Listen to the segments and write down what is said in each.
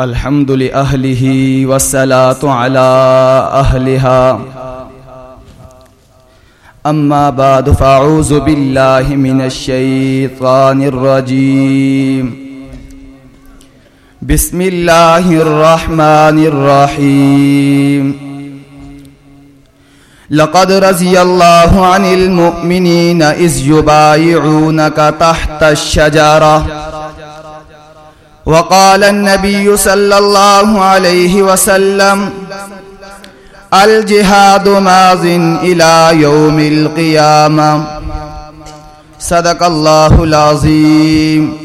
الحمد لأهله والصلاة على أهلها. أما بعد، فأعوذ بالله من الشيطان الرجيم. بسم الله الرحمن الرحيم. لقد رضي الله عن المؤمنين إذ يبايعونك تحت الشجرة. وقال النبي صلى الله عليه وسلم، الجهاد ماض إلى يوم القيامة. صدق الله العظيم.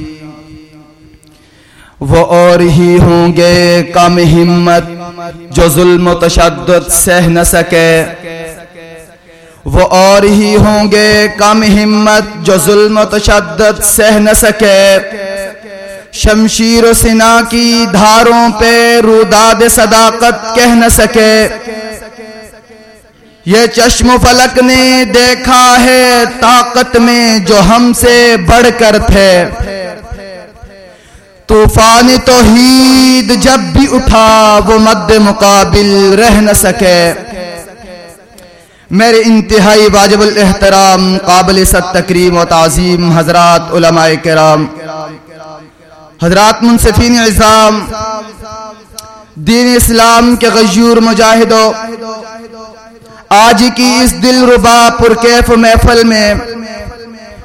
وہ اور ہی ہوں گے کم ہمت جو ظلم و تشدد سہ نہ سکے۔ وہ اور ہی ہوں گے کم ہمت جو ظلم و تشدد سہ نہ سکے۔ شمشیر و سنا کی دھاروں پہ روداد صداقت کہہ نہ سکے۔ یہ چشم و فلک نے دیکھا ہے طاقت میں جو ہم سے بڑھ کر تھے۔ طوفان توحید جب بھی اٹھا وہ مد مقابل رہ نہ سکے۔ میرے انتہائی واجب الاحترام، قابل ست تکریم و تعظیم حضرات علماء کرام۔ حضرات منصفین عظام، دین اسلام کے غیور مجاہدوں، آج کی اس دل ربا پرکیف محفل میں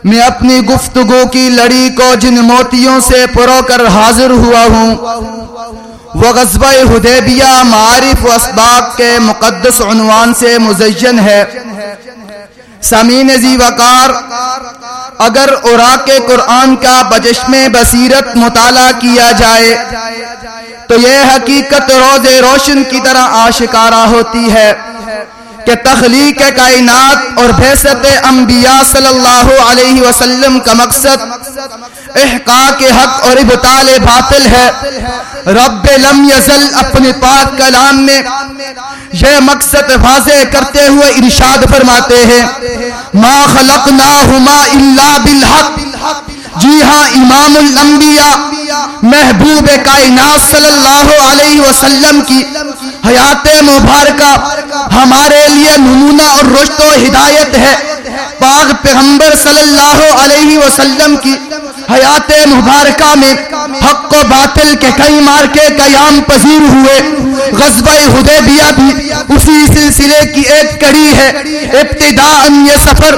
میں اپنی گفتگو کی لڑی کو جن موتیوں سے پرو کر حاضر ہوا ہوں، وہ غزبہ حدیبیہ معارف و اسباق کے مقدس عنوان سے مزین ہے۔ سمین زی وقار اگر اوراق قرآن کا بجشم بصیرت مطالعہ کیا جائے، تو یہ حقیقت روز روشن کی طرح آشکارا ہوتی ہے کہ تخلیق کائنات اور بحثت انبیاء صلی اللہ علیہ وسلم کا مقصد احقاق حق اور ابطال باطل ہے۔ رب لم یزل اپنے پاک کلام میں یہ مقصد واضح کرتے ہوئے ارشاد فرماتے ہیں، ما خلقناہما الا بالحق۔ جی ہاں امام الانبیاء، محبوب کائنات صلی اللہ علیہ وسلم کی حیات مبارکہ ہمارے لیے نمونہ اور رشت و ہدایت ہے۔ پاک پیغمبر صلی اللہ علیہ وسلم کی حیات مبارکہ میں حق و باطل کے کئی مار کے قیام پذیر ہوئے۔ غزبہ حدیبیہ بھی اسی سلسلے کی ایک کڑی ہے۔ ابتداء یہ سفر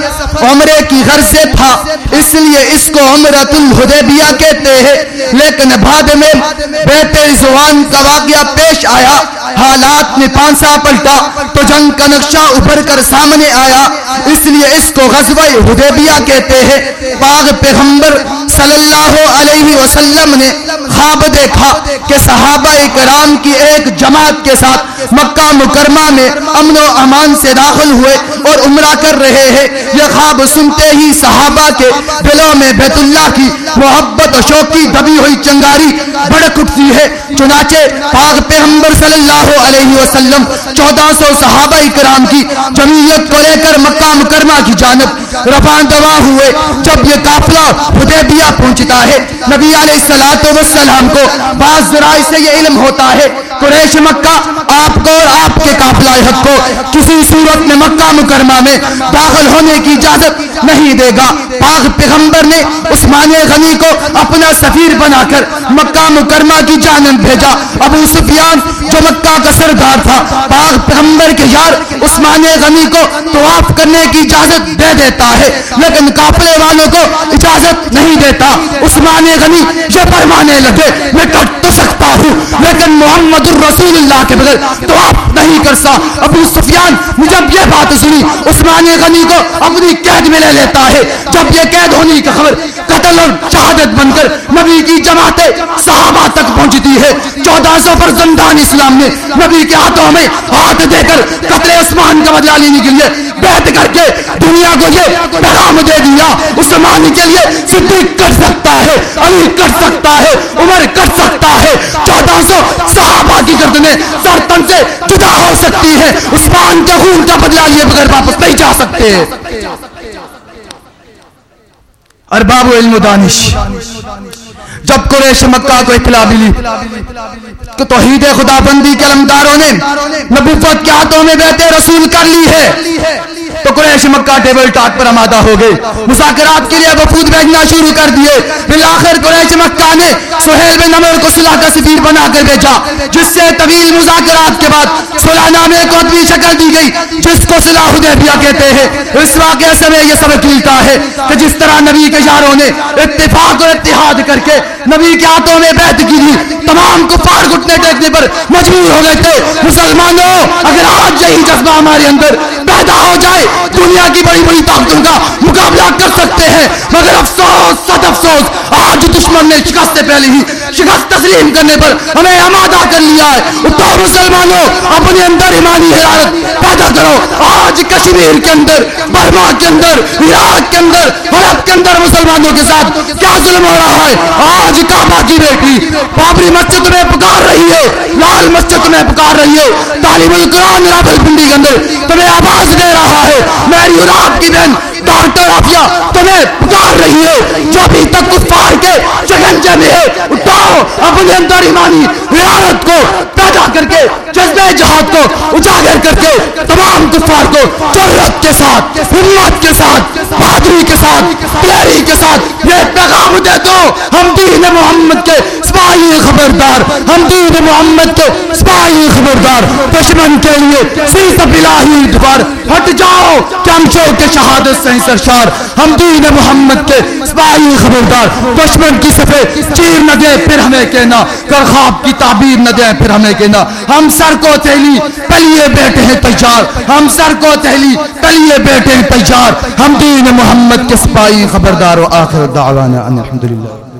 عمرے کی غرض سے تھا، اس لیے اس کو عمرت الحدیبیہ کہتے ہیں۔ لیکن بعد میں بیت زوان کا واقعہ پیش آیا۔ حالات نے پانسا پلٹا تو جنگ کا نقشہ ابھر کر سامنے آیا۔ اس لیے اس کو غزوہ حدیبیہ کہتے ہیں۔ پاک پیغمبر صلی اللہ علیہ وسلم نے خواب دیکھا کہ صحابہ کرام کی ایک جماعت کے ساتھ مکہ مکرمہ میں امن و امان سے داخل ہوئے اور عمرہ کر رہے ہیں۔ یہ خواب سنتے ہی صحابہ کے دلوں میں بیت اللہ کی محبت و شوق کی دبی ہوئی چنگاری بڑک اٹھتی ہے۔ چنانچہ پاک پیغمبر صلی اللہ علیہ وسلم چودہ سو صحابہ کرام کی جمعیت کو لے کر مکہ مکرمہ کی جانب رفان دوا ہوئے۔ جب یہ قافلہ حدیبیہ پہنچتا ہے، نبی علیہ السلام والسلام کو بعض ذرائع سے یہ علم ہوتا ہے قریش مکہ، آپ کو اور آپ کے قافلہ حق کو کسی صورت میں مکہ مکرمہ میں داخل ہونے کی اجازت نہیں دے گا۔ پاک پیغمبر نے عثمان غنی کو اپنا سفیر بنا کر مکہ مکرمہ کی جانب بھیجا۔ ابو سفیان جو مکہ کا سردار تھا، پاک پیغمبر کے یار عثمان غنی کو طواف کرنے کی اجازت دے دیتا ہے، لیکن قافلے والوں کو اجازت نہیں دیتا۔ عثمان غنی یہ فرمانے لگے، میں کٹ تو سکتا ہوں، لیکن محمد الرسول اللہ کے بغیر تو آپ نہیں کر سا۔ ابو سفیان جب یہ بات سنی، عثمان غنی کو اپنی قید میں لے لیتا ہے۔ جب یہ قید ہونے کی خبر قتل اور شہادت بن کر نبی کی جماعتیں صحابہ تک پہنچتی ہے۔ چودہ سفر زندان اسلام نے نبی کے ہاتھوں میں ہاتھ دے کر قتل کا بدلہ لینے کے لیے بیعت کر کے دنیا کو یہ پیغام دے دیا۔ عثمان کے لیے صدیق کر سکتا ہے، علی کر سکتا ہے، عمر کر سکتا ہے۔ چودہ سو صحابہ کی گردنیں سر سے جدا ہو سکتی ہے۔ عثمان کے خون کا بدلہ لیے بغیر واپس نہیں جا سکتے۔ ارباب علم و دانش۔ جب قریش مکہ کو اطلاع ملی کہ توحید خدا بندی کے علمداروں نے نبوت کے ہاتھوں میں بیٹے رسول کر لی ہے۔ تو قریش مکہ ٹیبل ٹاک پر آمادہ ہو گئے۔ مذاکرات کے لیے وفود بھیجنا شروع کر دیے۔ بالآخر قریش مکہ نے سہیل بن عمر کو صلح کا سفیر بنا کر بھیجا، جس سے طویل مذاکرات کے بعد صلح نامے کو ادبی شکل دی گئی، جس کو صلح حدیبیہ کہتے ہیں۔ اس واقعے سے میں یہ سبق ملتا ہے کہ جس طرح نبی کے یاروں نے اتفاق اور اتحاد کر کے نبی کے ہاتھوں میں بیعت کی تھی، تمام کفار گھٹنے ٹیکنے پر مجبور ہو گئے تھے۔ مسلمانوں، اگر آج یہی جذبہ ہمارے اندر پیدا ہو جائے دنیا کی بڑی بڑی طاقتوں کا مقابلہ کر سکتے ہیں، مگر افسوس سد افسوس، آج دشمن نے شکست سے پہلے ہی شکست تسلیم کرنے پر ہمیں آمادہ کر لیا ہے۔ تو مسلمانوں، اپنے اندر ایمانی حرارت پیدا کرو۔ آج کشمیر کے اندر برما کے اندر، عراق کے اندر حرب کے اندر مسلمانوں کے ساتھ کیا ظلم ہو رہا ہے؟ آج کعبہ کی بیٹی بابری مسجد میں پکار رہی ہے، لال مسجد میں پکار رہی ہے۔ تعلیم القرآن رابل پنڈی کے اندر، تمہیں آواز دے میری اور آپ کی بہن ڈاکٹر آفیا تمہیں پکار رہی ہے جو ابھی تک کفار کے چگنجے میں ہے اٹھاؤ اپنے اندر ایمانی حرارت کو پیدا کر کے، جذبہ جہاد کو اجاگر کر کے، تمام کفار کو جرت کے ساتھ، ہمت کے ساتھ، بہادری کے ساتھ پلیری کے ساتھ۔ یہ پیغام دے دو ہم دین محمد کے سپاہی خبردار، ہم دین محمد کے سپاہی خبردار۔ دشمن کے لیے سی سب الہی دوبار ہٹ جاؤ کہ ہم شو کے شہادت سے سرشار ہم دین محمد کے سپاہی خبردار۔ دشمن کی صفے چیر نہ دے پھر ہمیں کہنا۔ کر خواب کی تعبیر نہ دے پھر ہمیں کہنا۔ ہم سر کو تہلی پلیے بیٹھے ہیں تیار ہم سر کو تہلی تلیے بیٹھے پیچار تیار ہم دین محمد کے سپاہی خبردار و آخر دعوانا الحمدللہ۔